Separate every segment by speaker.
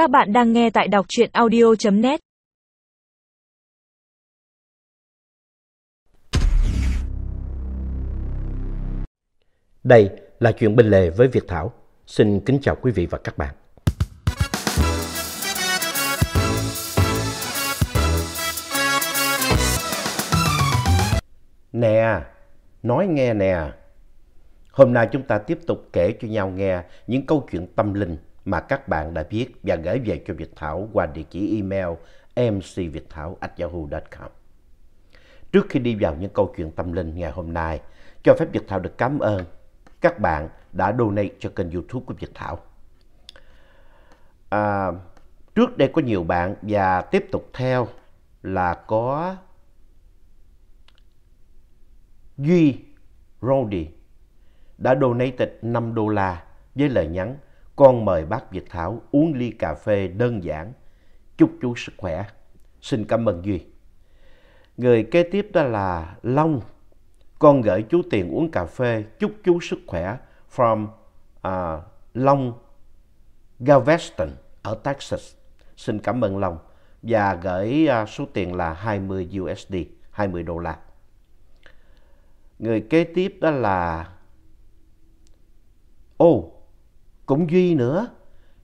Speaker 1: Các bạn đang nghe tại đọc truyện audio.net
Speaker 2: Đây là chuyện bên lề với Việt Thảo. Xin kính chào quý vị và các bạn. Nè, nói nghe nè. Hôm nay chúng ta tiếp tục kể cho nhau nghe những câu chuyện tâm linh mà các bạn đã viết và gửi về cho Việt Thảo qua địa chỉ email mcviệtthảo.yahoo.com. Trước khi đi vào những câu chuyện tâm linh ngày hôm nay, cho phép Việt Thảo được cảm ơn các bạn đã donate cho kênh youtube của Việt Thảo. À, trước đây có nhiều bạn và tiếp tục theo là có Duy Rody đã donated 5 đô la với lời nhắn con mời bác Việt Thảo uống ly cà phê đơn giản. Chúc chú sức khỏe. Xin cảm ơn Duy. Người kế tiếp đó là Long. Con gửi chú tiền uống cà phê. Chúc chú sức khỏe. From uh, Long Galveston ở Texas. Xin cảm ơn Long. Và gửi uh, số tiền là 20 USD, 20 đô la. Người kế tiếp đó là... Ô, oh, cũng Duy nữa.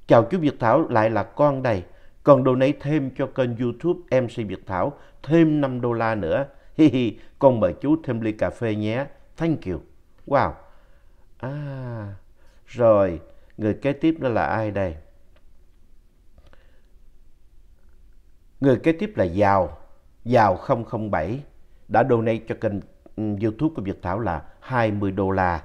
Speaker 2: Chào chú Việt Thảo, lại là con đây. Còn donate thêm cho kênh YouTube MC Việt Thảo thêm 5 đô la nữa. Hi hi, con mời chú thêm ly cà phê nhé. Thank you. Wow. À, rồi, người kế tiếp đó là ai đây? Người kế tiếp là Giàu, Giàu 007 đã donate cho kênh ừ, YouTube của Việt Thảo là 20 đô la.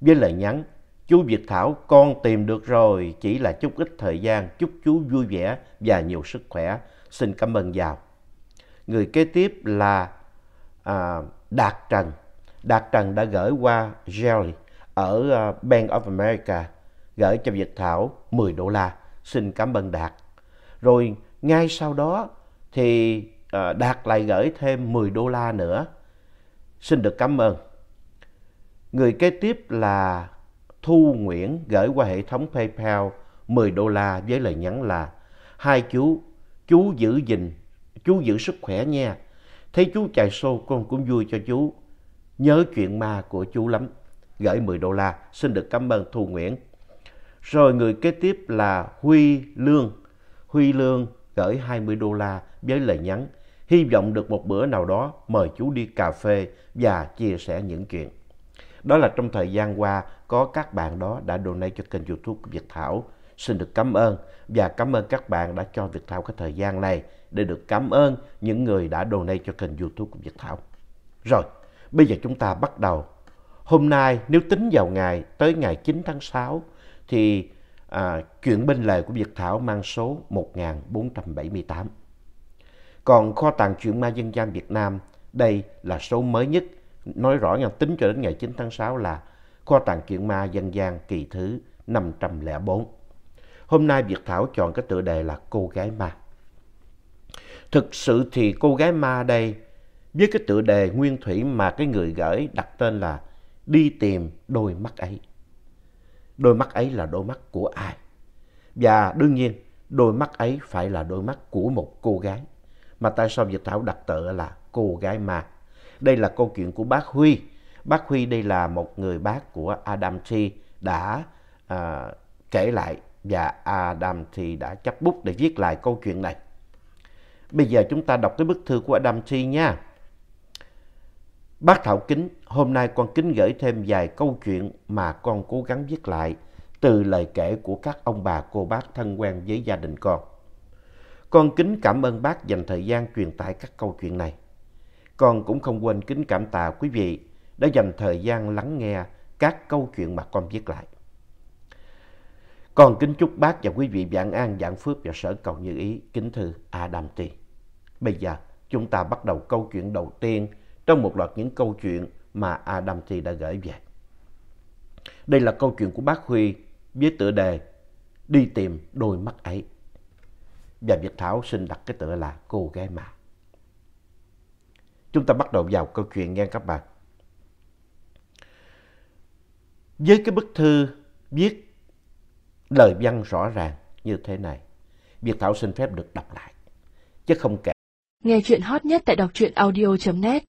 Speaker 2: Với lời nhắn Chú Việt Thảo, con tìm được rồi, chỉ là chút ít thời gian, chúc chú vui vẻ và nhiều sức khỏe. Xin cảm ơn giàu. Người kế tiếp là à, Đạt Trần. Đạt Trần đã gửi qua Jelly ở à, Bank of America, gửi cho Việt Thảo 10 đô la. Xin cảm ơn Đạt. Rồi ngay sau đó thì à, Đạt lại gửi thêm 10 đô la nữa. Xin được cảm ơn. Người kế tiếp là Thu Nguyễn gửi qua hệ thống PayPal 10 đô la với lời nhắn là Hai chú, chú giữ gìn, chú giữ sức khỏe nha. Thấy chú chạy xô con cũng vui cho chú. Nhớ chuyện ma của chú lắm. Gửi 10 đô la, xin được cảm ơn Thu Nguyễn. Rồi người kế tiếp là Huy Lương. Huy Lương gửi 20 đô la với lời nhắn. Hy vọng được một bữa nào đó mời chú đi cà phê và chia sẻ những chuyện. Đó là trong thời gian qua có các bạn đó đã donate cho kênh youtube của Việt Thảo. Xin được cảm ơn và cảm ơn các bạn đã cho Việt Thảo cái thời gian này để được cảm ơn những người đã donate cho kênh youtube của Việt Thảo. Rồi, bây giờ chúng ta bắt đầu. Hôm nay nếu tính vào ngày tới ngày 9 tháng 6 thì à, chuyện bên lề của Việt Thảo mang số 1478. Còn kho tàng truyện ma dân gian Việt Nam đây là số mới nhất nói rõ nha, tính cho đến ngày 9 tháng 6 là kho tàng chuyện ma dân gian kỳ thứ 504. Hôm nay Việt Thảo chọn cái tựa đề là Cô gái ma. Thực sự thì cô gái ma đây với cái tựa đề nguyên thủy mà cái người gửi đặt tên là Đi tìm đôi mắt ấy. Đôi mắt ấy là đôi mắt của ai? Và đương nhiên đôi mắt ấy phải là đôi mắt của một cô gái. Mà tại sao Việt Thảo đặt tựa là cô gái ma? Đây là câu chuyện của bác Huy. Bác Huy đây là một người bác của Adam T đã à, kể lại và Adam T đã chấp bút để viết lại câu chuyện này. Bây giờ chúng ta đọc cái bức thư của Adam T nha. Bác Thảo Kính, hôm nay con kính gửi thêm vài câu chuyện mà con cố gắng viết lại từ lời kể của các ông bà cô bác thân quen với gia đình con. Con kính cảm ơn bác dành thời gian truyền tải các câu chuyện này. Con cũng không quên kính cảm tạ quý vị đã dành thời gian lắng nghe các câu chuyện mà con viết lại. Con kính chúc bác và quý vị vạn an, vạn phước và sở cầu như ý. Kính thư Adam T. Bây giờ chúng ta bắt đầu câu chuyện đầu tiên trong một loạt những câu chuyện mà Adam T đã gửi về. Đây là câu chuyện của bác Huy với tựa đề Đi tìm đôi mắt ấy. Và Việt Thảo xin đặt cái tựa là Cô gái mà. Chúng ta bắt đầu vào câu chuyện nha các bạn. Với cái bức thư viết lời văn rõ ràng như thế này. Việt Thảo xin phép được đọc lại, chứ không kể.
Speaker 3: Nghe chuyện hot nhất tại đọc truyện audio.net